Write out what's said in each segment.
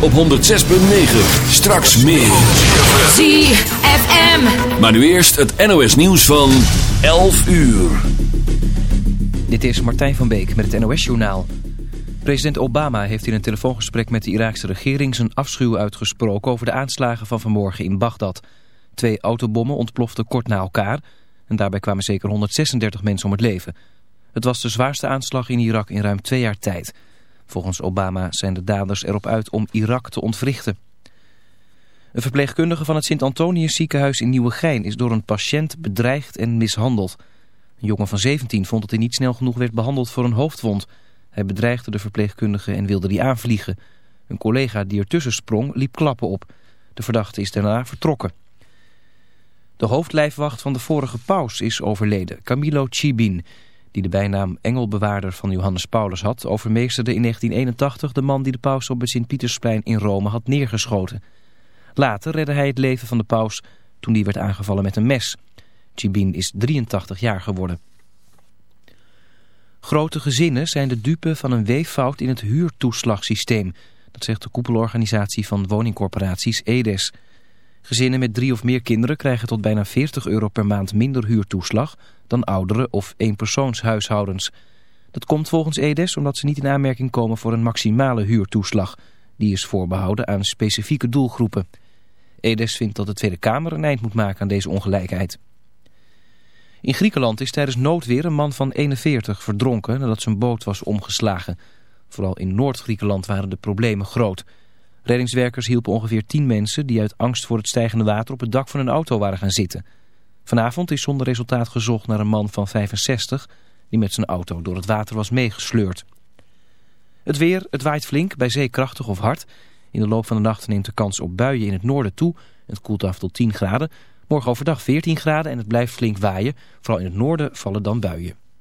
op 106.9. Straks meer. ZFM. Maar nu eerst het NOS nieuws van 11 uur. Dit is Martijn van Beek met het NOS-journaal. President Obama heeft in een telefoongesprek met de Iraakse regering zijn afschuw uitgesproken over de aanslagen van vanmorgen in Bagdad. Twee autobommen ontploften kort na elkaar en daarbij kwamen zeker 136 mensen om het leven. Het was de zwaarste aanslag in Irak in ruim twee jaar tijd. Volgens Obama zijn de daders erop uit om Irak te ontwrichten. Een verpleegkundige van het Sint-Antonius ziekenhuis in Nieuwegein is door een patiënt bedreigd en mishandeld. Een jongen van 17 vond dat hij niet snel genoeg werd behandeld voor een hoofdwond. Hij bedreigde de verpleegkundige en wilde die aanvliegen. Een collega die ertussen sprong liep klappen op. De verdachte is daarna vertrokken. De hoofdlijfwacht van de vorige paus is overleden, Camilo Chibin. Die de bijnaam engelbewaarder van Johannes Paulus had... overmeesterde in 1981 de man die de paus op het Sint-Pietersplein in Rome had neergeschoten. Later redde hij het leven van de paus toen die werd aangevallen met een mes. Chibin is 83 jaar geworden. Grote gezinnen zijn de dupe van een weeffout in het huurtoeslagsysteem. Dat zegt de koepelorganisatie van woningcorporaties EDES. Gezinnen met drie of meer kinderen krijgen tot bijna 40 euro per maand minder huurtoeslag dan oudere of eenpersoonshuishoudens. Dat komt volgens EDES omdat ze niet in aanmerking komen voor een maximale huurtoeslag. Die is voorbehouden aan specifieke doelgroepen. EDES vindt dat de Tweede Kamer een eind moet maken aan deze ongelijkheid. In Griekenland is tijdens noodweer een man van 41 verdronken nadat zijn boot was omgeslagen. Vooral in Noord-Griekenland waren de problemen groot. Reddingswerkers hielpen ongeveer 10 mensen die uit angst voor het stijgende water op het dak van een auto waren gaan zitten. Vanavond is zonder resultaat gezocht naar een man van 65 die met zijn auto door het water was meegesleurd. Het weer, het waait flink, bij zee krachtig of hard. In de loop van de nacht neemt de kans op buien in het noorden toe. Het koelt af tot 10 graden. Morgen overdag 14 graden en het blijft flink waaien. Vooral in het noorden vallen dan buien.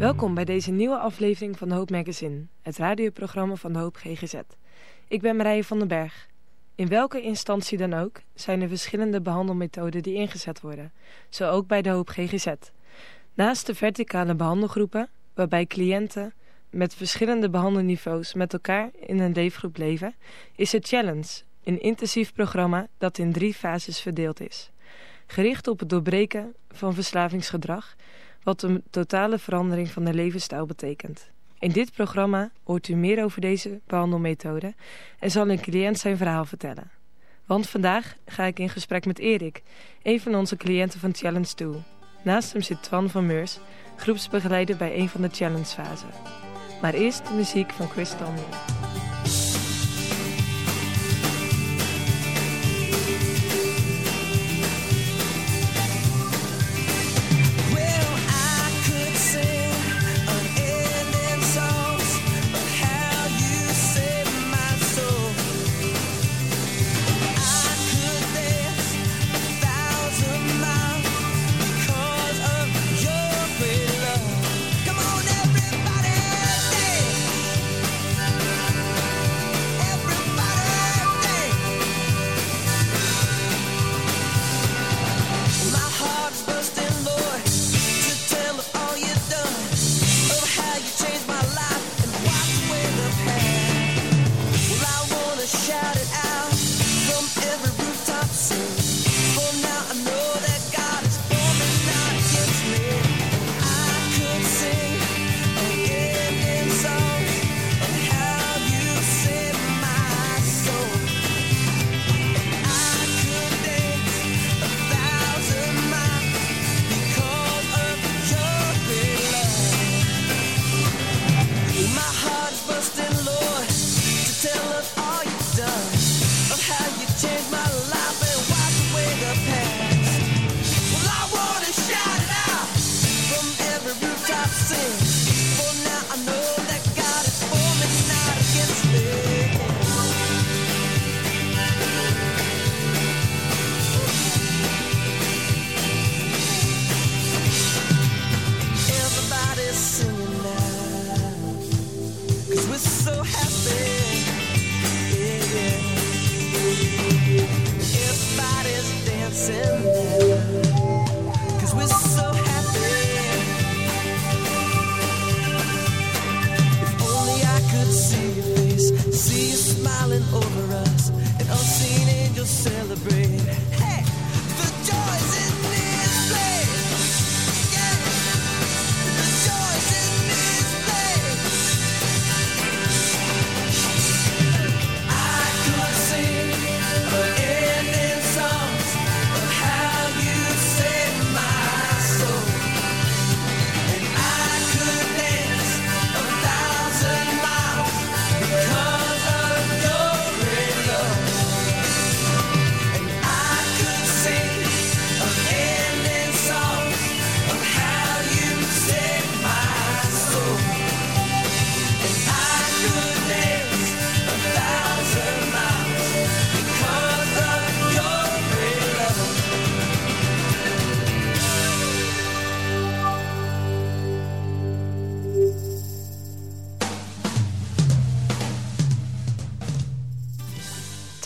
Welkom bij deze nieuwe aflevering van de Hoop Magazine, het radioprogramma van de Hoop GGZ. Ik ben Marije van den Berg. In welke instantie dan ook zijn er verschillende behandelmethoden die ingezet worden, zo ook bij de Hoop GGZ. Naast de verticale behandelgroepen, waarbij cliënten met verschillende behandelniveaus met elkaar in een leefgroep leven, is het Challenge, een intensief programma dat in drie fases verdeeld is. Gericht op het doorbreken van verslavingsgedrag wat een totale verandering van de levensstijl betekent. In dit programma hoort u meer over deze behandelmethode en zal een cliënt zijn verhaal vertellen. Want vandaag ga ik in gesprek met Erik, een van onze cliënten van Challenge 2. Naast hem zit Twan van Meurs, groepsbegeleider bij een van de Challenge-fasen. Maar eerst de muziek van Chris. Just say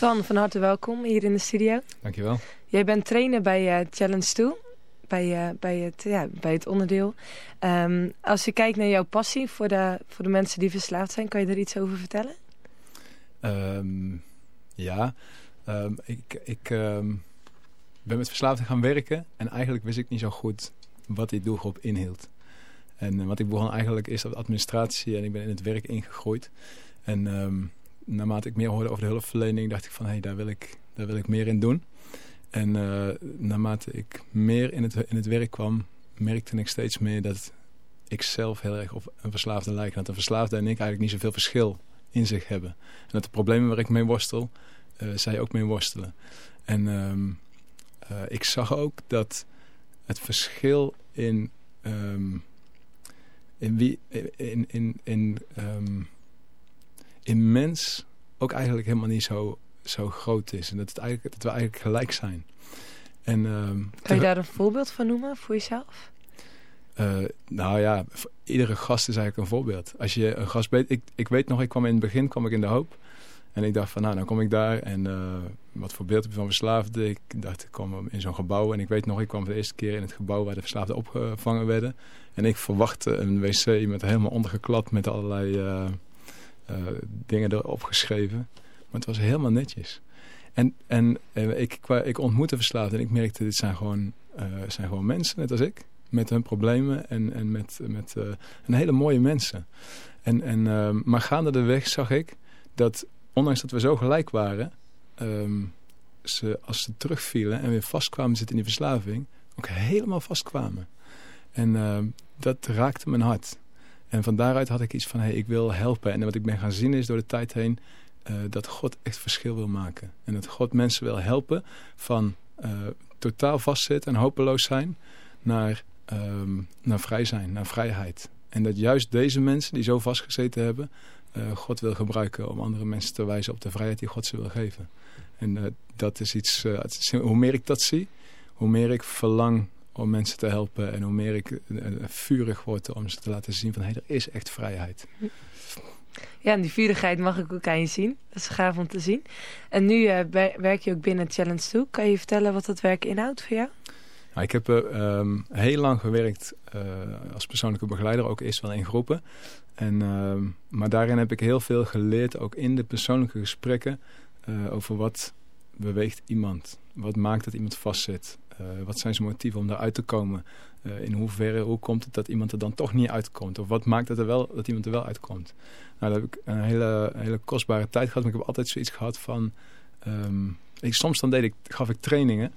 Tan, van harte welkom hier in de studio. Dankjewel. Jij bent trainer bij uh, Challenge 2, bij, uh, bij, het, ja, bij het onderdeel. Um, als je kijkt naar jouw passie voor de, voor de mensen die verslaafd zijn, kan je er iets over vertellen? Um, ja, um, ik, ik ben met verslaafden gaan werken en eigenlijk wist ik niet zo goed wat die doelgroep inhield. En uh, wat ik begon eigenlijk is op administratie en ik ben in het werk ingegroeid. En naarmate ik meer hoorde over de hulpverlening dacht ik van hé, hey, daar, wil ik, daar wil ik meer in doen. En uh, naarmate ik meer in het, in het werk kwam, merkte ik steeds meer dat ik zelf heel erg op een verslaafde lijk. Dat een verslaafde en ik eigenlijk niet zoveel verschil in zich hebben. En dat de problemen waar ik mee worstel, uh, zij ook mee worstelen. En um, uh, ik zag ook dat het verschil in, um, in, wie, in, in, in, um, in mens ook eigenlijk helemaal niet zo, zo groot is. En dat, het eigenlijk, dat we eigenlijk gelijk zijn. En, um, kan je daar een voorbeeld van noemen voor jezelf? Uh, nou ja, iedere gast is eigenlijk een voorbeeld. Als je een gast weet, ik, ik weet nog, ik kwam in het begin kwam ik in de hoop. En ik dacht van, nou, dan kom ik daar en uh, wat voor beeld heb je van verslaafden? Ik dacht, ik kwam in zo'n gebouw en ik weet nog, ik kwam voor de eerste keer in het gebouw waar de verslaafden opgevangen werden. En ik verwachtte een wc met helemaal ondergeklapt met allerlei uh, dingen erop geschreven. Maar het was helemaal netjes. En, en ik, ik ontmoette verslaafden en ik merkte, dit zijn gewoon, zijn gewoon mensen, net als ik. Met hun problemen en, en met, met een hele mooie mensen. En, en, maar gaande de weg zag ik dat ondanks dat we zo gelijk waren, um, ze, als ze terugvielen en weer vastkwamen zitten in die verslaving, ook helemaal vastkwamen. En uh, dat raakte mijn hart. En van daaruit had ik iets van, hey, ik wil helpen. En wat ik ben gaan zien is door de tijd heen uh, dat God echt verschil wil maken. En dat God mensen wil helpen van uh, totaal vastzitten en hopeloos zijn naar, um, naar vrij zijn, naar vrijheid. En dat juist deze mensen die zo vastgezeten hebben, uh, God wil gebruiken om andere mensen te wijzen op de vrijheid die God ze wil geven. En dat is iets, hoe meer ik dat zie, hoe meer ik verlang om mensen te helpen en hoe meer ik vurig word om ze te laten zien van hé, hey, er is echt vrijheid. Ja, en die vurigheid mag ik ook aan je zien. Dat is gaaf om te zien. En nu werk je ook binnen Challenge 2. Kan je vertellen wat dat werk inhoudt voor jou? Nou, ik heb um, heel lang gewerkt als persoonlijke begeleider, ook eerst wel in groepen. En, uh, maar daarin heb ik heel veel geleerd, ook in de persoonlijke gesprekken, over wat beweegt iemand. Wat maakt dat iemand vastzit? Uh, wat zijn zijn motieven om daaruit te komen? Uh, in hoeverre, hoe komt het dat iemand er dan toch niet uitkomt? Of wat maakt dat, er wel, dat iemand er wel uitkomt? Nou, daar heb ik een hele, hele kostbare tijd gehad. Maar ik heb altijd zoiets gehad van... Um, ik, soms dan deed ik, gaf ik trainingen.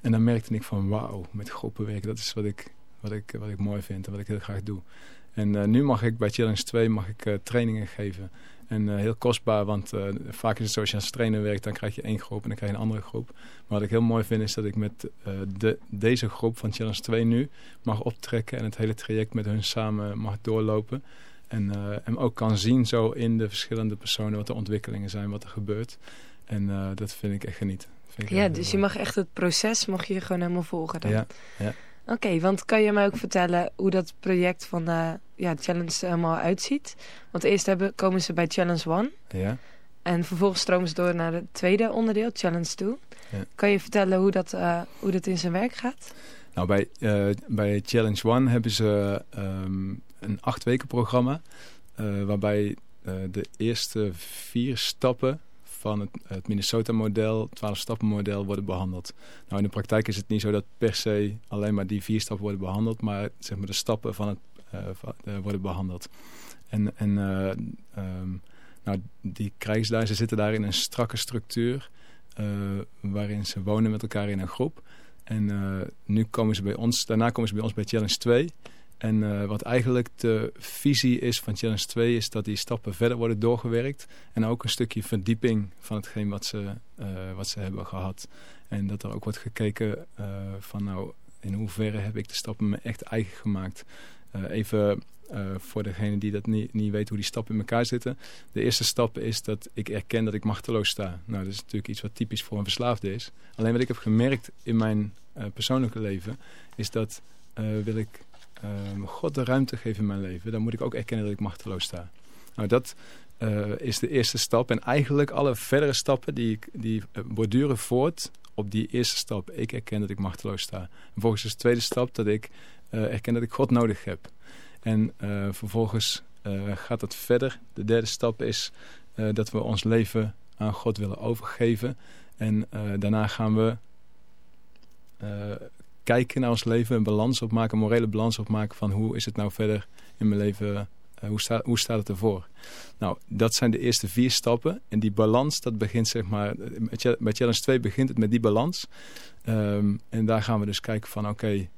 En dan merkte ik van wauw, met groepen werken, dat is wat ik, wat, ik, wat ik mooi vind en wat ik heel graag doe. En uh, nu mag ik bij Challenge 2 mag ik, trainingen geven. En uh, heel kostbaar, want vaak is het zo als je als trainer werkt, dan krijg je één groep en dan krijg je een andere groep. Maar wat ik heel mooi vind is dat ik met de, deze groep van Challenge 2 nu mag optrekken en het hele traject met hun samen mag doorlopen. En, en ook kan zien zo in de verschillende personen wat de ontwikkelingen zijn, wat er gebeurt. En dat vind ik echt genieten. Ja, dus je mag echt het proces mag je gewoon helemaal volgen dan. Ja, ja. Oké, okay, want kan je mij ook vertellen hoe dat project van de ja, Challenge helemaal uitziet? Want eerst hebben, komen ze bij Challenge 1. Ja. En vervolgens stromen ze door naar het tweede onderdeel, Challenge 2. Ja. Kan je vertellen hoe dat, uh, hoe dat in zijn werk gaat? Nou, bij, uh, bij Challenge 1 hebben ze um, een acht weken programma. Uh, waarbij de eerste vier stappen van het, het Minnesota-model, 12-stappen-model, worden behandeld. Nou, in de praktijk is het niet zo dat per se alleen maar die vier stappen worden behandeld, maar zeg maar de stappen van het van, uh, worden behandeld. En, en uh, um, nou, die krijgsdagen, ze zitten daar in een strakke structuur, waarin ze wonen met elkaar in een groep. En nu komen ze bij ons, daarna komen ze bij ons bij Challenge 2. En uh, wat eigenlijk de visie is van Challenge 2 is dat die stappen verder worden doorgewerkt. En ook een stukje verdieping van hetgeen wat ze, uh, wat ze hebben gehad. En dat er ook wordt gekeken uh, van nou in hoeverre heb ik de stappen me echt eigen gemaakt. even voor degene die dat niet, niet weet hoe die stappen in elkaar zitten. De eerste stap is dat ik erken dat ik machteloos sta. Nou dat is natuurlijk iets wat typisch voor een verslaafde is. Alleen wat ik heb gemerkt in mijn persoonlijke leven is dat wil ik um, God de ruimte geven in mijn leven, dan moet ik ook erkennen dat ik machteloos sta. Nou, dat, is de eerste stap. En eigenlijk alle verdere stappen die, die borduren voort op die eerste stap. Ik erken dat ik machteloos sta. En vervolgens is de tweede stap dat ik erken dat ik God nodig heb. En vervolgens gaat het verder. De derde stap is dat we ons leven aan God willen overgeven. En daarna gaan we kijken naar ons leven, een balans opmaken, een morele balans opmaken van hoe is het nou verder in mijn leven, uh, hoe, hoe staat het ervoor? Nou, dat zijn de eerste vier stappen en die balans, dat begint zeg maar, met Challenge 2 begint het met die balans. Um, en daar gaan we dus kijken van oké, uh,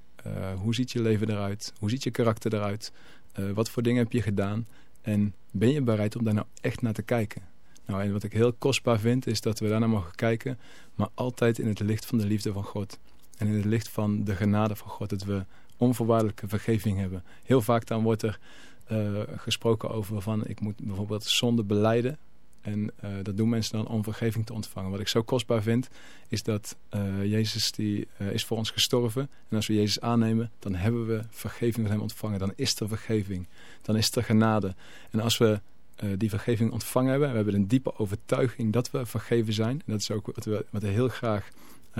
hoe ziet je leven eruit? Hoe ziet je karakter eruit? Uh, wat voor dingen heb je gedaan? En ben je bereid om daar nou echt naar te kijken? Nou, en wat ik heel kostbaar vind, is dat we daar naar mogen kijken, maar altijd in het licht van de liefde van God. En in het licht van de genade van God, dat we onvoorwaardelijke vergeving hebben. Heel vaak dan wordt er uh, gesproken over van, ik moet bijvoorbeeld zonde beleiden. En uh, dat doen mensen dan om vergeving te ontvangen. Wat ik zo kostbaar vind, is dat uh, Jezus die, is voor ons gestorven. En als we Jezus aannemen, dan hebben we vergeving van hem ontvangen. Dan is er vergeving. Dan is er genade. En als we die vergeving ontvangen hebben, we hebben een diepe overtuiging dat we vergeven zijn. En dat is ook wat we, wat we heel graag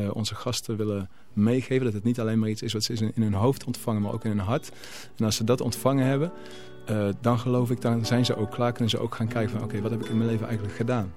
uh, onze gasten willen meegeven. Dat het niet alleen maar iets is wat ze in hun hoofd ontvangen, maar ook in hun hart. En als ze dat ontvangen hebben, uh, dan geloof ik, dan zijn ze ook klaar. Kunnen ze ook gaan kijken van, oké, wat heb ik in mijn leven eigenlijk gedaan?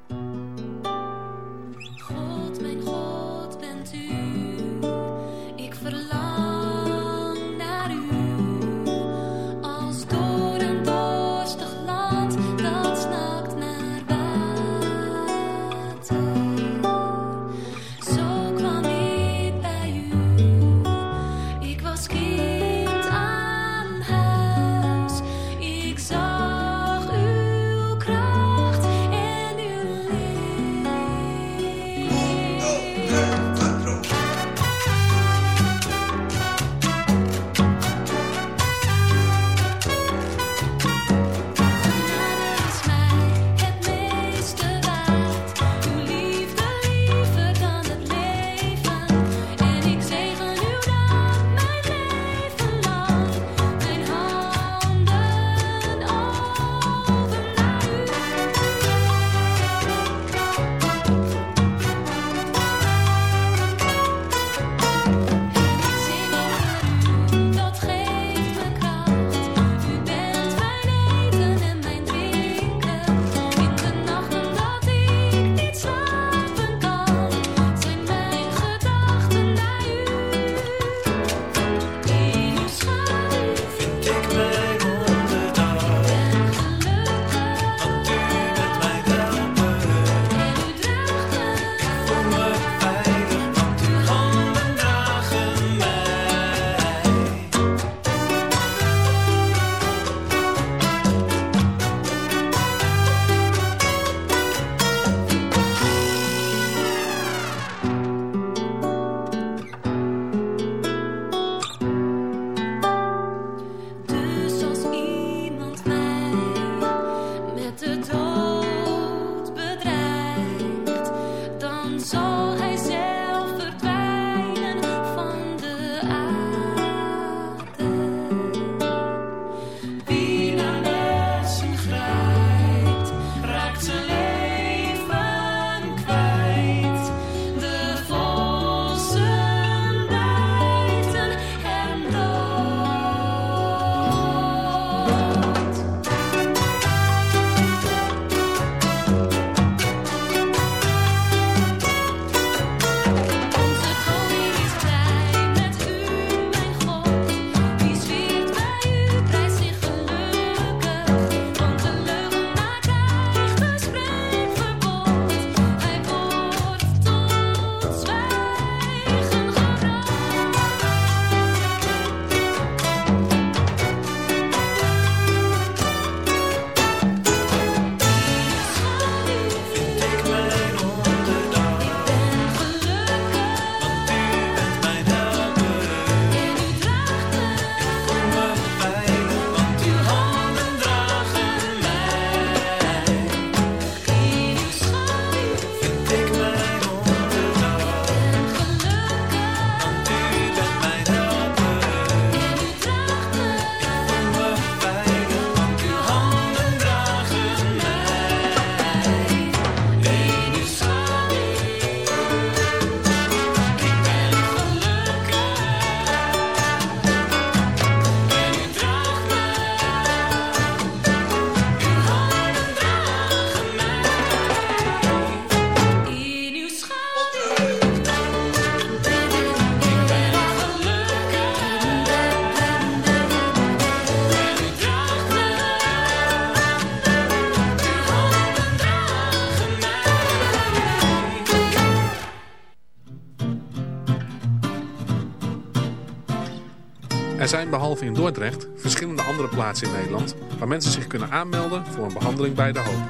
Zijn behalve in Dordrecht verschillende andere plaatsen in Nederland waar mensen zich kunnen aanmelden voor een behandeling bij de hoop.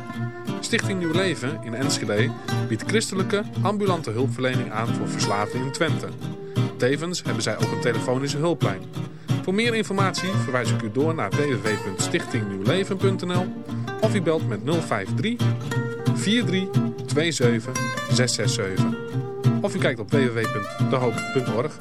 Stichting Nieuw Leven in Enschede biedt christelijke ambulante hulpverlening aan voor verslaafden in Twente. Tevens hebben zij ook een telefonische hulplijn. Voor meer informatie verwijs ik u door naar www.stichtingnieuwleven.nl of u belt met 053 4327 667. Of u kijkt op www.dehoop.org.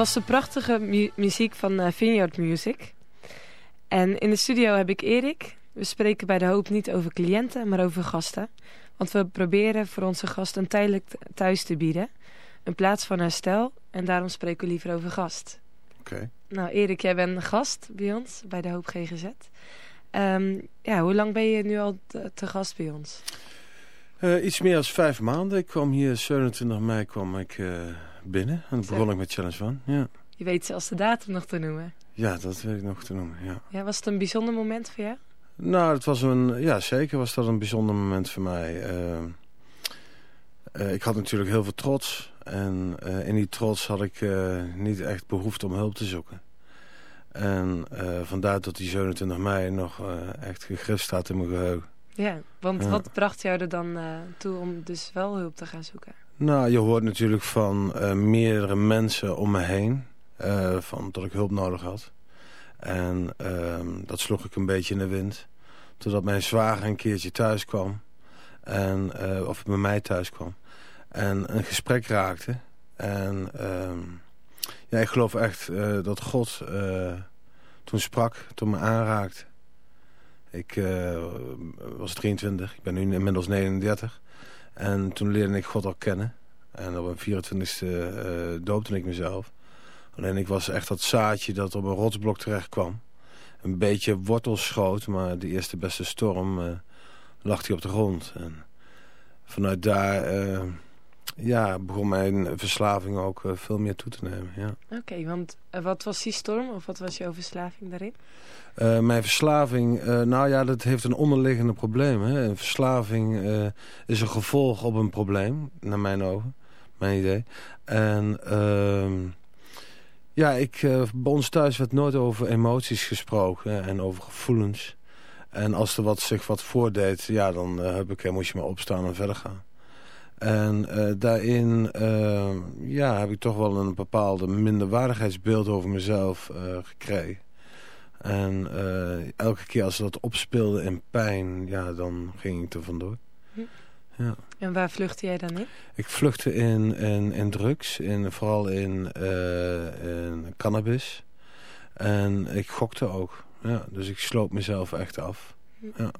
was de prachtige mu muziek van uh, Vineyard Music. En in de studio heb ik Erik. We spreken bij De Hoop niet over cliënten, maar over gasten. Want we proberen voor onze gasten een tijdelijk thuis te bieden. Een plaats van herstel. En daarom spreken we liever over gast. Oké. Nou Erik, jij bent een gast bij ons, bij De Hoop GGZ. Um, ja, hoe lang ben je nu al te, te gast bij ons? Uh, iets meer dan vijf maanden. Ik kwam hier 27 mei kwam ik uh, binnen. En dan begon ik met Challenge One, ja. Je weet zelfs de datum nog te noemen. Ja, dat weet ik nog te noemen, ja. Ja, was het een bijzonder moment voor jou? Nou, het was een, ja, zeker was dat een bijzonder moment voor mij. Uh, ik had natuurlijk heel veel trots. En uh, in die trots had ik uh, niet echt behoefte om hulp te zoeken. En vandaar dat die 27 mei nog echt gegrift staat in mijn geheugen. Ja, want ja. wat bracht jou er dan toe om dus wel hulp te gaan zoeken? Nou, je hoort natuurlijk van meerdere mensen om me heen... van dat ik hulp nodig had. En ehm, dat sloeg ik een beetje in de wind. Totdat mijn zwager een keertje thuis kwam. En, uh, of bij mij thuis kwam. En een gesprek raakte. En uh, ja, ik geloof echt dat God toen sprak, toen me aanraakte. Ik was 23, ik ben nu inmiddels 39. En toen leerde ik God al kennen. En op mijn 24e doopte ik mezelf. Alleen ik was echt dat zaadje dat op een rotsblok terecht kwam een beetje wortels schoot. Maar de eerste beste storm uh, lag hij op de grond. En vanuit daar uh, ja, begon mijn verslaving ook uh, veel meer toe te nemen. Ja. Oké, okay, want wat was die storm of wat was jouw verslaving daarin? mijn verslaving, nou ja, dat heeft een onderliggende probleem. Hè. Een verslaving is een gevolg op een probleem, naar mijn ogen, mijn idee. En... Ehm, ja, ik, bij ons thuis werd nooit over emoties gesproken en over gevoelens. En als er wat, zich wat voordeed, ja, dan heb ik, moest je maar opstaan en verder gaan. En uh, daarin ja, heb ik toch wel een bepaalde minderwaardigheidsbeeld over mezelf gekregen. En elke keer als dat opspeelde in pijn, ja, dan ging ik er vandoor. Hm. Ja. En waar vluchtte jij dan in? Ik vluchtte in, in, in drugs, in, vooral in, in cannabis. En ik gokte ook. Ja, dus ik sloop mezelf echt af. Ja.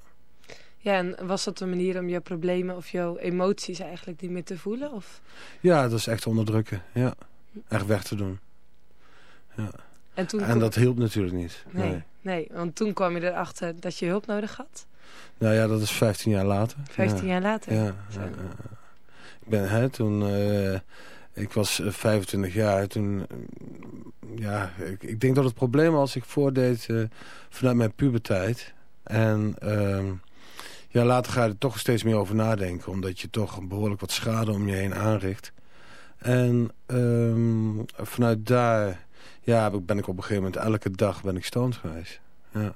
Ja, en was dat een manier om jouw problemen of jouw emoties eigenlijk niet meer te voelen? Of? Ja, dat is echt onderdrukken. Ja, echt weg te doen. Ja. En, toen en dat hielp natuurlijk niet. Nee, nee, nee, want toen kwam je erachter dat je hulp nodig had? Nou ja, dat is 15 jaar later. 15 ja. jaar later? Ja. ik ben, hè, toen... Uh, ik was 25 jaar. Toen... ja, ik, ik, denk dat het probleem was ik voordeed uh, vanuit mijn puberteit. En... Uh, ja, later ga je er toch steeds meer over nadenken. Omdat je toch behoorlijk wat schade om je heen aanricht. En um, vanuit daar ja, ben ik op een gegeven moment elke dag ben ik stoned geweest. Ja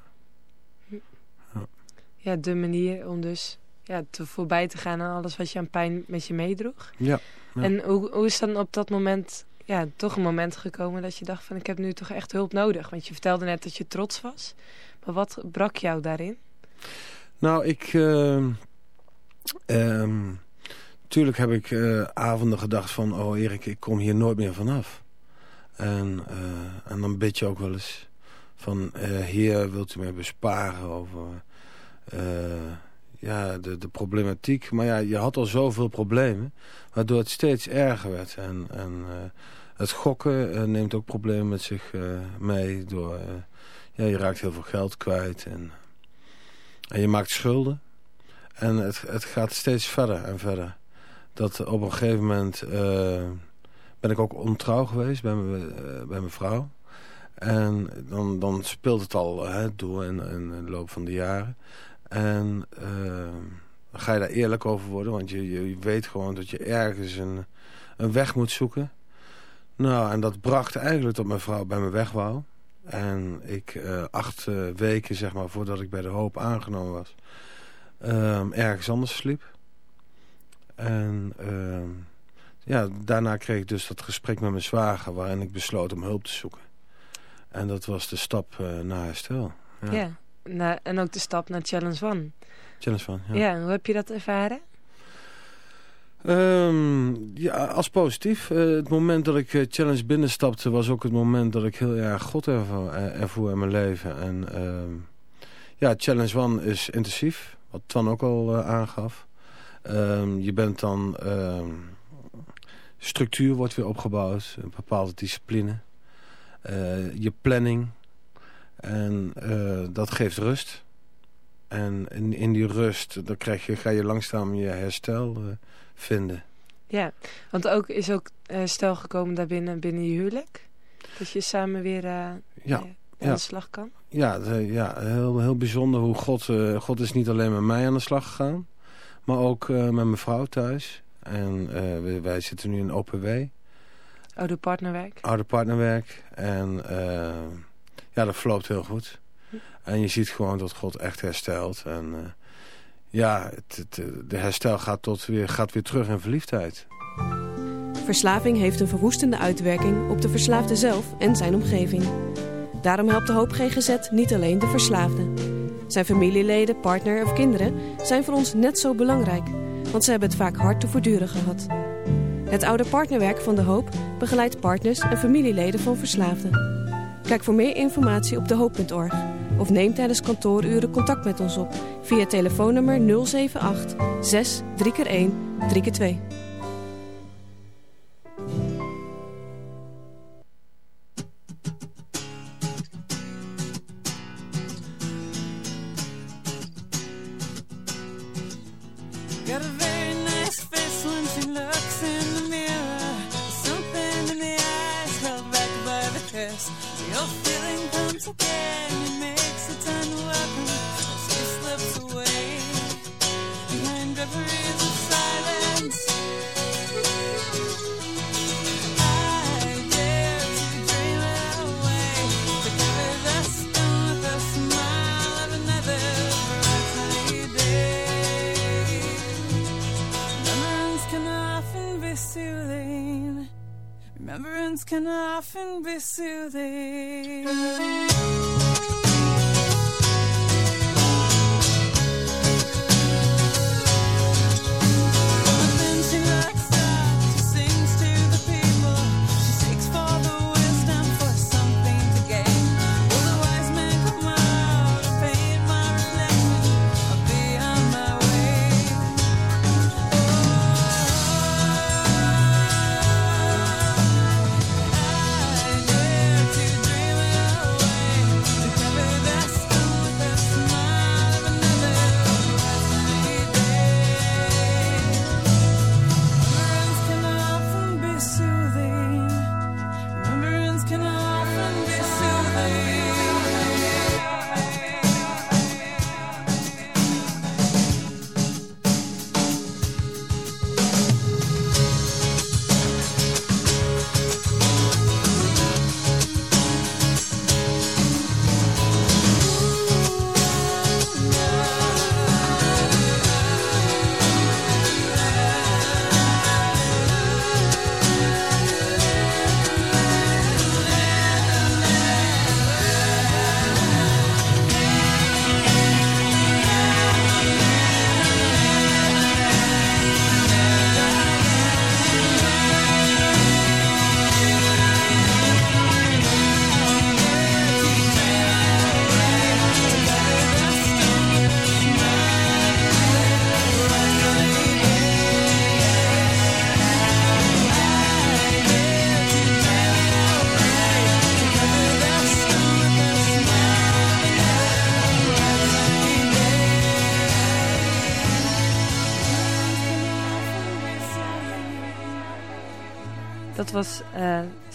ja, de manier om dus ja, te voorbij te gaan aan alles wat je aan pijn met je meedroeg. Ja, En hoe, hoe is dan op dat moment ja, toch een moment gekomen dat je dacht van ik heb nu toch echt hulp nodig? Want je vertelde net dat je trots was. Maar wat brak jou daarin? Nou, ik... Uh, um, tuurlijk heb ik uh, avonden gedacht van... oh Erik, ik kom hier nooit meer vanaf. En, uh, en dan bid je ook wel eens van... Heer, wilt u mij besparen over ja, de, de problematiek. Maar ja, je had al zoveel problemen, waardoor het steeds erger werd. En, en het gokken neemt ook problemen met zich mee. Door, ja, je raakt heel veel geld kwijt en, en je maakt schulden. En het, het gaat steeds verder en verder. Dat op een gegeven moment ben ik ook ontrouw geweest bij, me, bij mijn vrouw. En dan, dan speelt het al hè, door in, in de loop van de jaren. En dan ga je daar eerlijk over worden. Want je, je weet gewoon dat je ergens een, een weg moet zoeken. Nou, en dat bracht eigenlijk tot mijn vrouw bij me weg wou. En ik uh, acht uh, weken, zeg maar, voordat ik bij de hoop aangenomen was... Uh, ergens anders sliep. En ehm, ja, daarna kreeg ik dus dat gesprek met mijn zwager... waarin ik besloot om hulp te zoeken. En dat was de stap naar herstel. Ja. ja en ook de stap naar Challenge One. Challenge One, ja. Ja, hoe heb je dat ervaren? Um, ja, als positief. Uh, het moment dat ik uh, Challenge binnenstapte was ook het moment dat ik heel erg God ervoor, ervoer in mijn leven. En uh, ja, Challenge One is intensief, wat Twan ook al aangaf. Um, je bent dan... structuur wordt weer opgebouwd, een bepaalde discipline. je planning, en dat geeft rust. En in, in die rust dan krijg je, ga je langzaam je herstel vinden. Ja, want ook is ook uh, stel gekomen daarbinnen binnen je huwelijk. Dat je samen weer uh, ja. aan ja. de slag kan. Ja, ja heel, heel bijzonder hoe God... Uh, God is niet alleen met mij aan de slag gegaan. Maar ook met mijn vrouw thuis. En wij, wij, zitten nu in OPW. Oude partnerwerk. Oude partnerwerk. En ja, dat verloopt heel goed. En je ziet gewoon dat God echt herstelt. En ja, het, het, de herstel gaat, tot weer, gaat weer terug in verliefdheid. Verslaving heeft een verwoestende uitwerking op de verslaafde zelf en zijn omgeving. Daarom helpt de Hoop GGZ niet alleen de verslaafde. Zijn familieleden, partner of kinderen zijn voor ons net zo belangrijk, want ze hebben het vaak hard te voortduren gehad. Het oude partnerwerk van de Hoop begeleidt partners en familieleden van verslaafden. Kijk voor meer informatie op dehoop.org of neem tijdens kantooruren contact met ons op via telefoonnummer 078 6 3x1 3x2.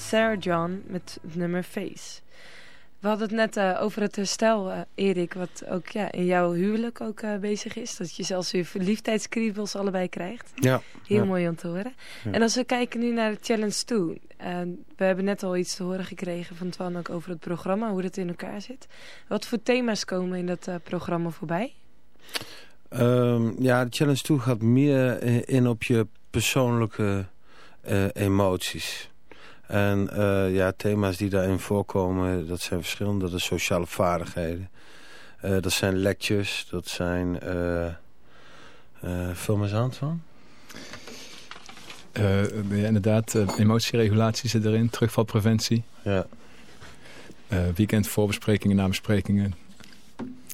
Sarah John met het nummer Face. We hadden het net uh, over het herstel, uh, Erik, wat ook ja, in jouw huwelijk ook bezig is. Dat je zelfs weer verliefdheidskriebels allebei krijgt. Ja. Heel mooi om te horen. En als we kijken nu naar de challenge toe. we hebben net al iets te horen gekregen van Twan ook over het programma, hoe dat in elkaar zit. Wat voor thema's komen in dat programma voorbij? Um, ja, de challenge toe gaat meer in op je persoonlijke emoties. En uh, ja, thema's die daarin voorkomen, dat zijn verschillende. Dat is sociale vaardigheden. Uh, dat zijn lectures, dat zijn... vul me eens aan van. ja, inderdaad, emotieregulatie zit erin, terugvalpreventie. Ja. weekend voorbesprekingen, nabesprekingen,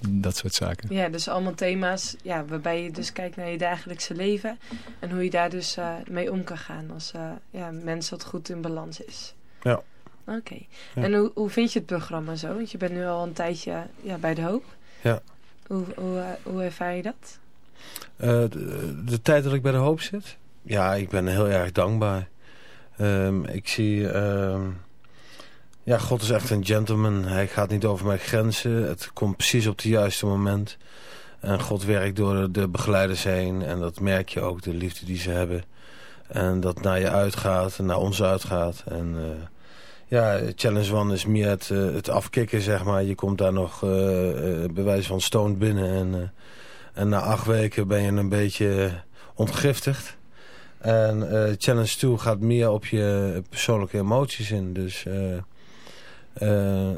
dat soort zaken. Ja, dus allemaal thema's ja, waarbij je dus kijkt naar je dagelijkse leven. En hoe je daar dus uh, mee om kan gaan als uh, ja, mens wat goed in balans is. Ja. Oké. En hoe, hoe vind je het programma zo? Want je bent nu al een tijdje ja, bij De Hoop. Ja. Hoe, hoe, uh, hoe ervaar je dat? De, de, tijd dat ik bij De Hoop zit? ja, ik ben heel erg dankbaar. Ehm, ik zie... ehm, ja, God is echt een gentleman. Hij gaat niet over mijn grenzen. Het komt precies op het juiste moment. En God werkt door de begeleiders heen. En dat merk je ook, de liefde die ze hebben. En dat naar je uitgaat naar ons uitgaat. En uh, ja, Challenge One is meer het, uh, afkicken, zeg maar. Je komt daar nog uh, bij wijze van stoned binnen. En, en na acht weken ben je een beetje ontgiftigd. En Challenge 2 gaat meer op je persoonlijke emoties in. Dus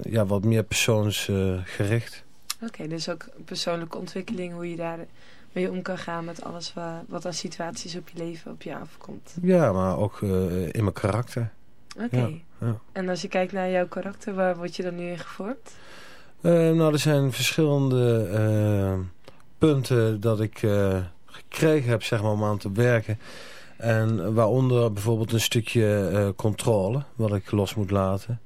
ja, wat meer persoonsgericht. Oké, okay, dus ook persoonlijke ontwikkeling, hoe je daar mee om kan gaan met alles wat, wat aan situaties op je leven op je afkomt. Ja, maar ook uh, in mijn karakter. Oké. Okay. Ja, ja. En als je kijkt naar jouw karakter, waar word je dan nu in gevormd? Uh, nou, er zijn verschillende uh, punten dat ik gekregen heb zeg maar, om aan te werken. En waaronder bijvoorbeeld een stukje controle, wat ik los moet laten.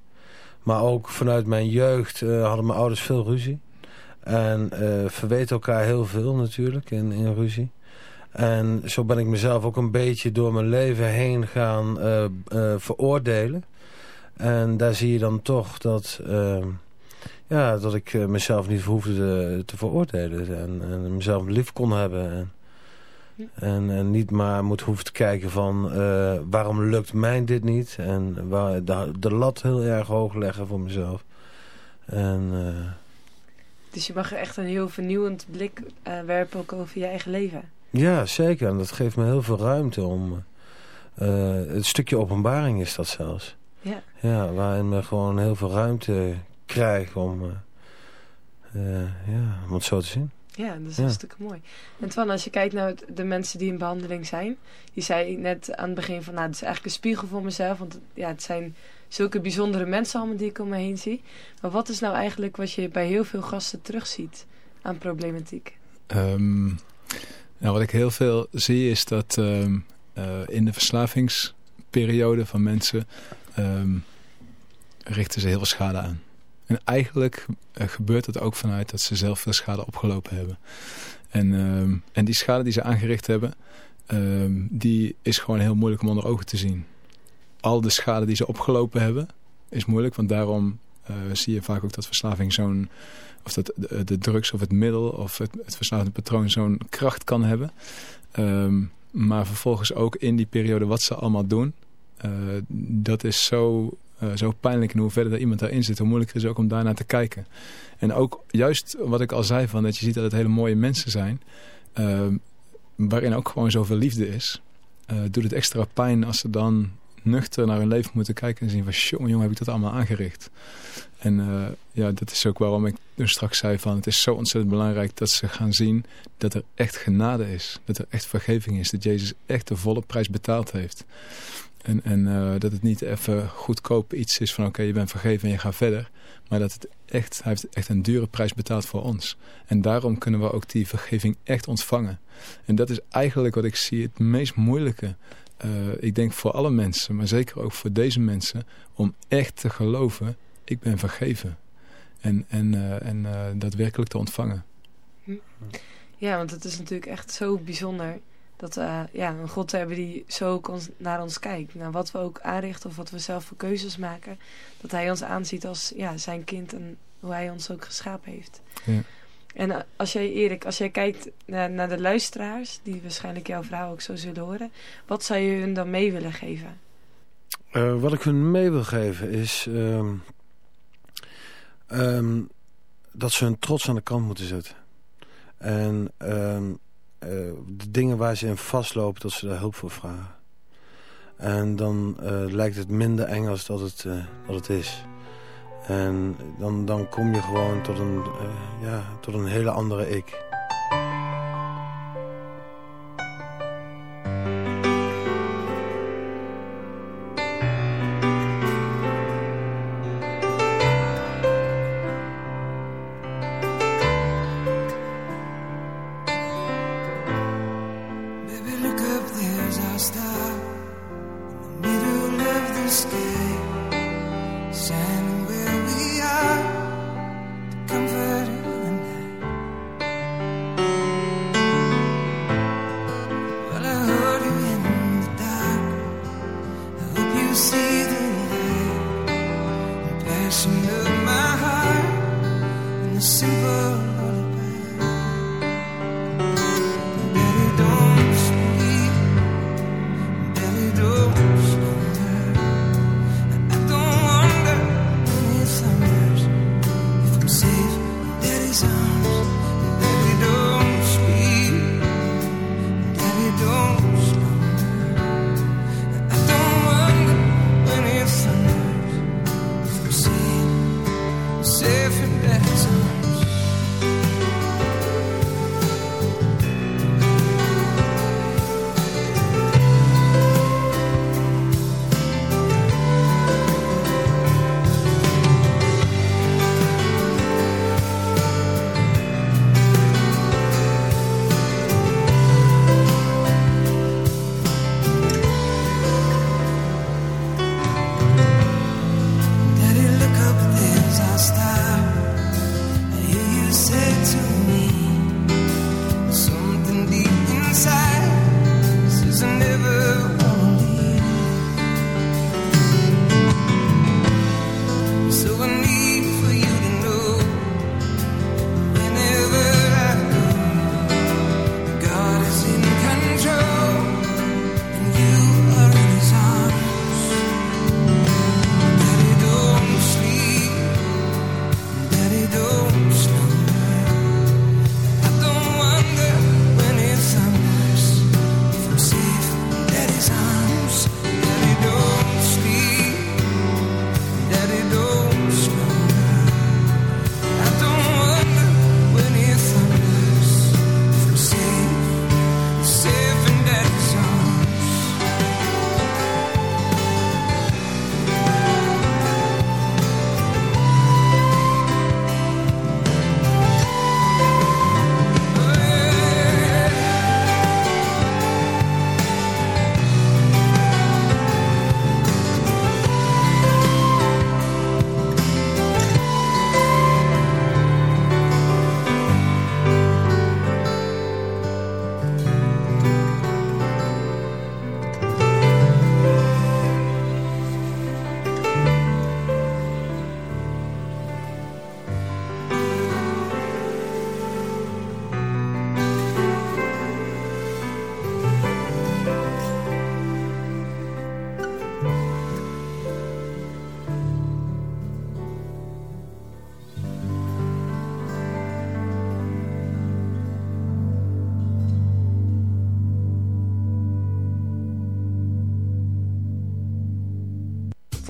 Maar ook vanuit mijn jeugd hadden mijn ouders veel ruzie. En uh, verweten elkaar heel veel natuurlijk in, in ruzie. En zo ben ik mezelf ook een beetje door mijn leven heen gaan uh, veroordelen. En daar zie je dan toch dat, ehm, ja, dat ik mezelf niet hoefde te, veroordelen. En, en, mezelf lief kon hebben. En, en, en, niet maar moet hoeven te kijken van waarom lukt mij dit niet. En waar, de, de lat heel erg hoog leggen voor mezelf. En... Dus je mag er echt een heel vernieuwend blik uh, werpen ook over je eigen leven. Ja, zeker. En dat geeft me heel veel ruimte om... Een stukje openbaring is dat zelfs. Ja. Ja, waarin we gewoon heel veel ruimte krijgen om, ja, om het zo te zien. Ja, dat is ja. hartstikke mooi. En Twan, als je kijkt naar de mensen die in behandeling zijn. Je zei net aan het begin van, nou, het is eigenlijk een spiegel voor mezelf. Want ja, het zijn zulke bijzondere mensen allemaal die ik om me heen zie. Maar wat is nou eigenlijk wat je bij heel veel gasten terugziet aan problematiek? Um, nou, wat ik heel veel zie is dat um, uh, in de verslavingsperiode van mensen um, richten ze heel veel schade aan. En eigenlijk uh, gebeurt het ook vanuit dat ze zelf veel schade opgelopen hebben. En, en die schade die ze aangericht hebben, die is gewoon heel moeilijk om onder ogen te zien al de schade die ze opgelopen hebben is moeilijk. Want daarom uh, zie je vaak ook dat verslaving zo'n... Of dat de, drugs of het middel of het, het verslavende patroon zo'n kracht kan hebben. Um, maar vervolgens ook in die periode wat ze allemaal doen. Uh, dat is zo, uh, zo pijnlijk. En hoe verder iemand daarin zit, hoe moeilijker is het ook om daarnaar te kijken. En ook juist wat ik al zei, van dat je ziet dat het hele mooie mensen zijn. Uh, waarin ook gewoon zoveel liefde is. doet het extra pijn als ze dan nuchter naar hun leven moeten kijken en zien van jongen, jongen, heb ik dat allemaal aangericht. En ja, dat is ook waarom ik er straks zei van het is zo ontzettend belangrijk dat ze gaan zien dat er echt genade is. Dat er echt vergeving is. Dat Jezus echt de volle prijs betaald heeft. En, en uh, dat het niet even goedkoop iets is van oké, je bent vergeven en je gaat verder. Maar dat het echt, hij heeft echt een dure prijs betaald voor ons. En daarom kunnen we ook die vergeving echt ontvangen. En dat is eigenlijk wat ik zie het meest moeilijke uh, ik denk voor alle mensen, maar zeker ook voor deze mensen, om echt te geloven, ik ben vergeven. En, en, uh, en dat werkelijk te ontvangen. Hm. Ja, want het is natuurlijk echt zo bijzonder dat ja, een God te hebben die zo naar ons kijkt. Naar wat we ook aanrichten of wat we zelf voor keuzes maken. Dat hij ons aanziet als ja, zijn kind en hoe hij ons ook geschapen heeft. Ja. En eh, als jij, Erik, als jij kijkt naar, naar, de luisteraars, die waarschijnlijk jouw vrouw ook zo zullen horen, wat zou je hun dan mee willen geven? Uh, wat ik hun mee wil geven is um, um, dat ze hun trots aan de kant moeten zetten. En um, de dingen waar ze in vastlopen, dat ze daar hulp voor vragen. En dan lijkt het minder eng als dat het, dat het is. En dan, dan kom je gewoon tot een, ja, tot een hele andere ik.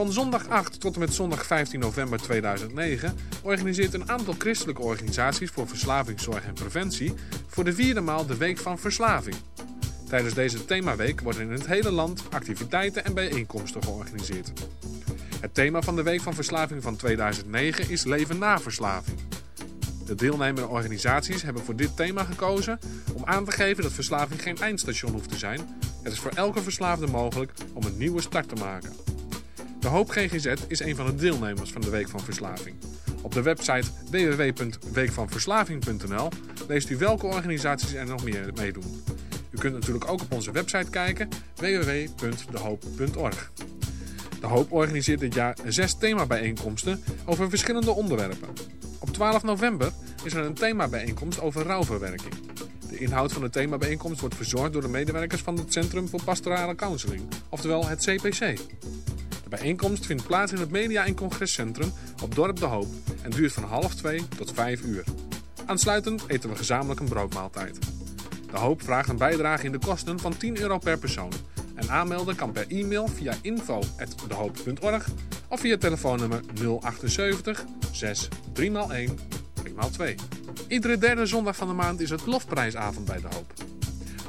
Van zondag 8 tot en met zondag 15 november 2009 organiseert een aantal christelijke organisaties voor verslavingszorg en preventie voor de vierde maal de Week van Verslaving. Tijdens deze themaweek worden in het hele land activiteiten en bijeenkomsten georganiseerd. Het thema van de Week van Verslaving van 2009 is Leven na verslaving. De deelnemende organisaties hebben voor dit thema gekozen om aan te geven dat verslaving geen eindstation hoeft te zijn. Het is voor elke verslaafde mogelijk om een nieuwe start te maken. De Hoop GGZ is een van de deelnemers van de Week van Verslaving. Op de website www.weekvanverslaving.nl leest u welke organisaties er nog meer meedoen. U kunt natuurlijk ook op onze website kijken www.dehoop.org. De Hoop organiseert dit jaar zes themabijeenkomsten over verschillende onderwerpen. Op 12 november is er een themabijeenkomst over rouwverwerking. De inhoud van de themabijeenkomst wordt verzorgd door de medewerkers van het Centrum voor Pastorale Counseling, oftewel het CPC bijeenkomst vindt plaats in het Media- en Congrescentrum op Dorp De Hoop en duurt van half twee tot vijf uur. Aansluitend eten we gezamenlijk een broodmaaltijd. De Hoop vraagt een bijdrage in de kosten van 10 euro per persoon. En aanmelden kan per e-mail via info.dehoop.org of via telefoonnummer 078 6 3x1 3x2. Iedere derde zondag van de maand is het lofprijsavond bij De Hoop.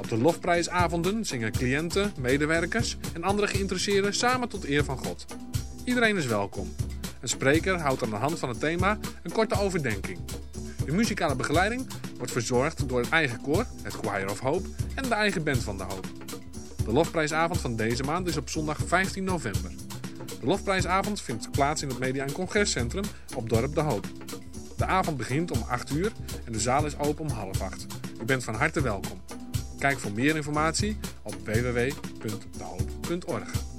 Op de lofprijsavonden zingen cliënten, medewerkers en andere geïnteresseerden samen tot eer van God. Iedereen is welkom. Een spreker houdt aan de hand van het thema een korte overdenking. De muzikale begeleiding wordt verzorgd door het eigen koor, het Choir of Hope en de eigen band van de Hoop. De lofprijsavond van deze maand is op zondag 15 november. De lofprijsavond vindt plaats in het Media- en Congrescentrum op Dorp De Hoop. De avond begint om 8 uur en de zaal is open om half 8. U bent van harte welkom. Kijk voor meer informatie op www.dehoop.org.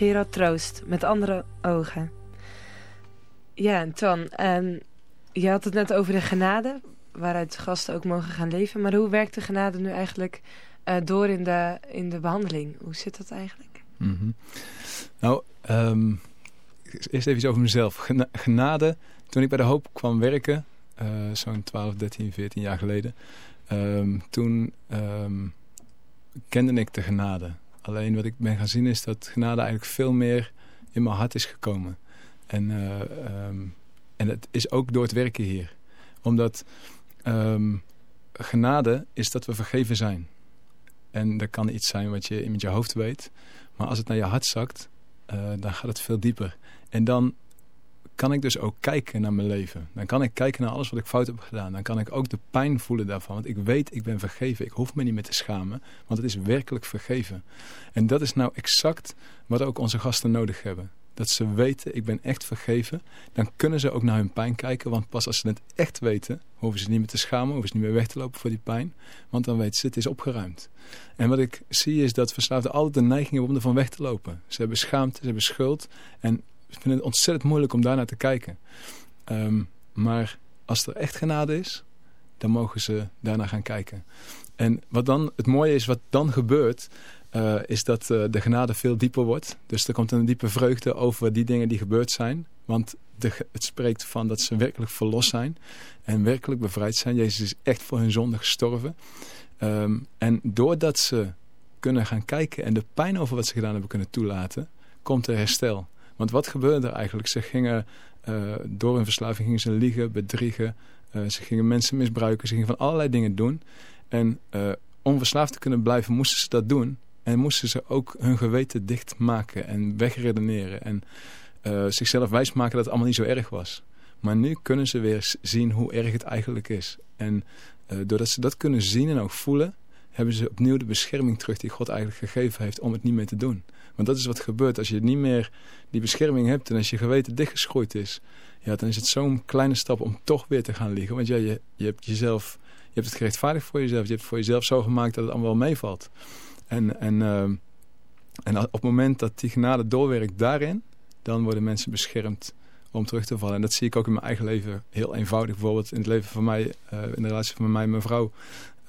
Gerard Troost, met andere ogen. Ja, en Tan, um, je had het net over de genade, waaruit gasten ook mogen gaan leven. Maar hoe werkt de genade nu eigenlijk eh, door in de, in de behandeling? Hoe zit dat eigenlijk? Mhm. Nou, ehm, eerst even iets over mezelf. Genade, toen ik bij De Hoop kwam werken, eh, zo'n 12, 13, 14 jaar geleden... Ehm, toen kende ik de genade. Alleen wat ik ben gaan zien is dat genade eigenlijk veel meer in mijn hart is gekomen. En, eh, ehm, en dat is ook door het werken hier. Omdat ehm, genade is dat we vergeven zijn. En dat kan iets zijn wat je in met je hoofd weet. Maar als het naar je hart zakt, eh, dan gaat het veel dieper. En dan kan ik dus ook kijken naar mijn leven. Dan kan ik kijken naar alles wat ik fout heb gedaan. Dan kan ik ook de pijn voelen daarvan. Want ik weet, ik ben vergeven. Ik hoef me niet meer te schamen. Want het is werkelijk vergeven. En dat is nou exact wat ook onze gasten nodig hebben. Dat ze weten, ik ben echt vergeven. Dan kunnen ze ook naar hun pijn kijken. Want pas als ze het echt weten, hoeven ze niet meer te schamen. Hoeven ze niet meer weg te lopen voor die pijn. Want dan weten ze, het is opgeruimd. En wat ik zie is dat verslaafden altijd de neiging hebben om ervan weg te lopen. Ze hebben schaamte, ze hebben schuld. En vind het ontzettend moeilijk om daarnaar te kijken. Um, maar als er echt genade is, dan mogen ze daarnaar gaan kijken. En wat dan het mooie is, wat dan gebeurt, uh, is dat uh, de genade veel dieper wordt. Dus er komt een diepe vreugde over die dingen die gebeurd zijn. Want de, het spreekt van dat ze werkelijk verlost zijn en werkelijk bevrijd zijn. Jezus is echt voor hun zonde gestorven. Um, en doordat ze kunnen gaan kijken en de pijn over wat ze gedaan hebben kunnen toelaten, komt er herstel. Want wat gebeurde er eigenlijk? Ze gingen uh, door hun verslaving gingen ze liegen, bedriegen. Uh, ze gingen mensen misbruiken. Ze gingen van allerlei dingen doen. En uh, om verslaafd te kunnen blijven moesten ze dat doen. En moesten ze ook hun geweten dichtmaken en wegredeneren. En zichzelf wijsmaken dat het allemaal niet zo erg was. Maar nu kunnen ze weer zien hoe erg het eigenlijk is. En doordat ze dat kunnen zien en ook voelen... hebben ze opnieuw de bescherming terug die God eigenlijk gegeven heeft om het niet meer te doen. Want dat is wat gebeurt als je niet meer die bescherming hebt en als je geweten dichtgeschroeid is. Ja, dan is het zo'n kleine stap om toch weer te gaan liggen. Want ja, je, je hebt jezelf, je hebt het gerechtvaardigd voor jezelf. Je hebt het voor jezelf zo gemaakt dat het allemaal wel meevalt. En, en, uh, en op het moment dat die genade doorwerkt daarin, dan worden mensen beschermd om terug te vallen. En dat zie ik ook in mijn eigen leven heel eenvoudig. Bijvoorbeeld in het leven van mij, uh, in de relatie van mij en mijn vrouw.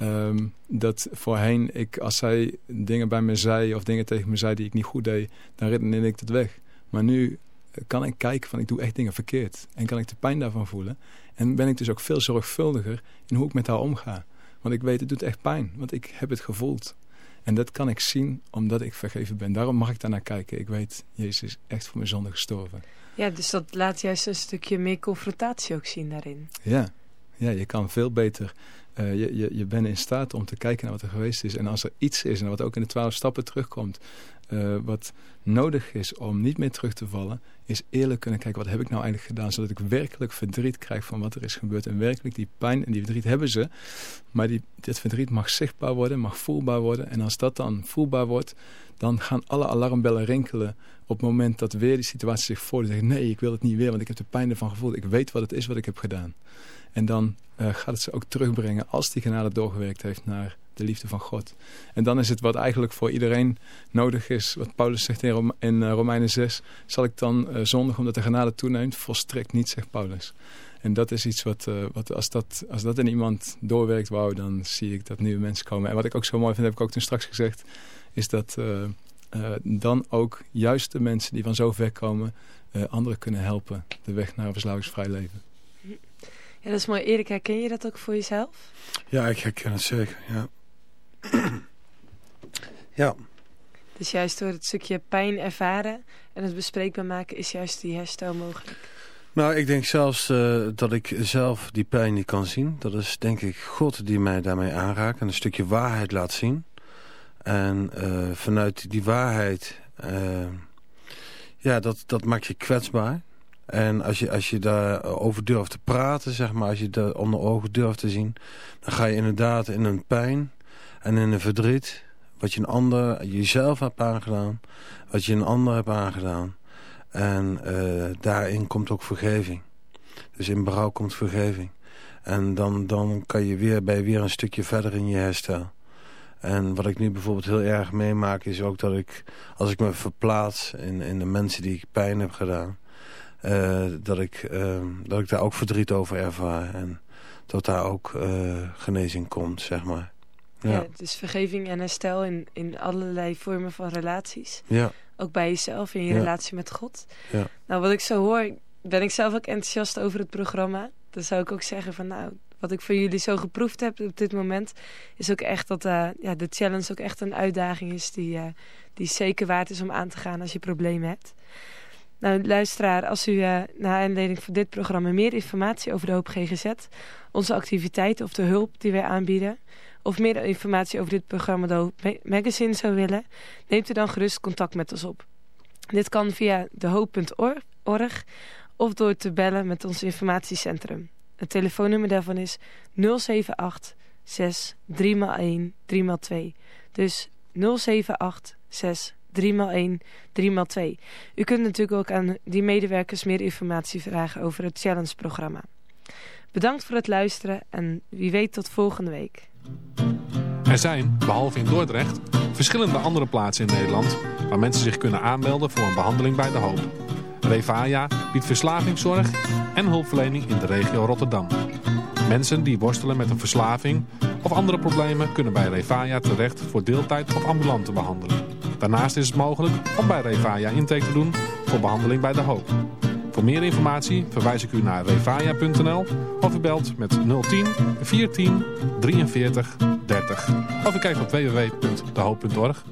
Um, dat voorheen, ik, als zij dingen bij me zei of dingen tegen me zei die ik niet goed deed, dan redeneerde ik dat weg. Maar nu kan ik kijken van ik doe echt dingen verkeerd. En kan ik de pijn daarvan voelen. En ben ik dus ook veel zorgvuldiger in hoe ik met haar omga. Want ik weet, het doet echt pijn. Want ik heb het gevoeld. En dat kan ik zien omdat ik vergeven ben. Daarom mag ik daarnaar kijken. Ik weet, Jezus is echt voor mijn zonde gestorven. Ja, dus dat laat juist een stukje meer confrontatie ook zien daarin. Ja, ja je kan veel beter uh, je, je, je bent in staat om te kijken naar wat er geweest is. En als er iets is, en wat ook in de twaalf stappen terugkomt... Uh, wat nodig is om niet meer terug te vallen... is eerlijk kunnen kijken, wat heb ik nou eigenlijk gedaan... zodat ik werkelijk verdriet krijg van wat er is gebeurd. En werkelijk die pijn en die verdriet hebben ze. Maar die, dit verdriet mag zichtbaar worden, mag voelbaar worden. En als dat dan voelbaar wordt... dan gaan alle alarmbellen rinkelen op het moment dat weer die situatie zich voordoet. Nee, ik wil het niet weer, want ik heb de pijn ervan gevoeld. Ik weet wat het is wat ik heb gedaan. En dan uh, gaat het ze ook terugbrengen als die genade doorgewerkt heeft naar de liefde van God. En dan is het wat eigenlijk voor iedereen nodig is. Wat Paulus zegt in, in uh, Romeinen 6. Zal ik dan uh, zondigen omdat de genade toeneemt? Volstrekt niet, zegt Paulus. En dat is iets wat, wat als, dat, als dat in iemand doorwerkt, wou, dan zie ik dat nieuwe mensen komen. En wat ik ook zo mooi vind, heb ik ook toen straks gezegd, is dat dan ook juist de mensen die van zo ver komen, anderen kunnen helpen de weg naar een verslavingsvrij leven. Ja, dat is mooi. Erik, herken je dat ook voor jezelf? Ja, ik herken het zeker, ja. ja. Dus juist door het stukje pijn ervaren en het bespreekbaar maken is juist die herstel mogelijk? Nou, ik denk zelfs uh, dat ik zelf die pijn niet kan zien. Dat is denk ik God die mij daarmee aanraakt en een stukje waarheid laat zien. En uh, vanuit die waarheid, uh, ja, dat, dat maakt je kwetsbaar. En als je, als je daarover durft te praten, zeg maar, als je dat onder ogen durft te zien... dan ga je inderdaad in een pijn en in een verdriet... wat je een ander, jezelf hebt aangedaan, wat je een ander hebt aangedaan. En uh, daarin komt ook vergeving. Dus in berouw komt vergeving. En dan, dan kan je weer bij weer een stukje verder in je herstel. En wat ik nu bijvoorbeeld heel erg meemaak is ook dat ik, als ik me verplaats in, in de mensen die ik pijn heb gedaan dat, ik, uh, dat ik daar ook verdriet over ervaar. En dat daar ook uh, genezing komt, zeg maar. Ja. ja, dus vergeving en herstel in, in allerlei vormen van relaties. Ja. Ook bij jezelf, in je ja. relatie met God. Ja. Nou, wat ik zo hoor, ben ik zelf ook enthousiast over het programma. Dan zou ik ook zeggen van nou, wat ik voor jullie zo geproefd heb op dit moment... is ook echt dat uh, ja, de challenge ook echt een uitdaging is... Die, uh, die zeker waard is om aan te gaan als je problemen hebt. Nou, luisteraar, als u uh, naar aanleiding van dit programma meer informatie over de Hoop GGZ, onze activiteiten of de hulp die wij aanbieden, of meer informatie over dit programma de Hoop Magazine zou willen, neemt u dan gerust contact met ons op. Dit kan via dehoop.org of door te bellen met ons informatiecentrum. Het telefoonnummer daarvan is 078 6 3 1 3 2. Dus 078 6 3x1, 3x2. U kunt natuurlijk ook aan die medewerkers meer informatie vragen over het Challenge-programma. Bedankt voor het luisteren en wie weet tot volgende week. Er zijn, behalve in Dordrecht, verschillende andere plaatsen in Nederland... waar mensen zich kunnen aanmelden voor een behandeling bij De Hoop. Revaya biedt verslavingszorg en hulpverlening in de regio Rotterdam. Mensen die worstelen met een verslaving of andere problemen kunnen bij Revaya terecht voor deeltijd of ambulante behandeling. Daarnaast is het mogelijk om bij Revaya intake te doen voor behandeling bij de hoop. Voor meer informatie verwijs ik u naar revaya.nl of u belt met 010 14 43 30. Of u kijkt op www.dehoop.org.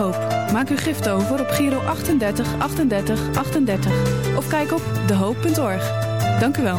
hoop. Maak uw gift over op Giro 38 38 38 of kijk op dehoop.org. Dank u wel.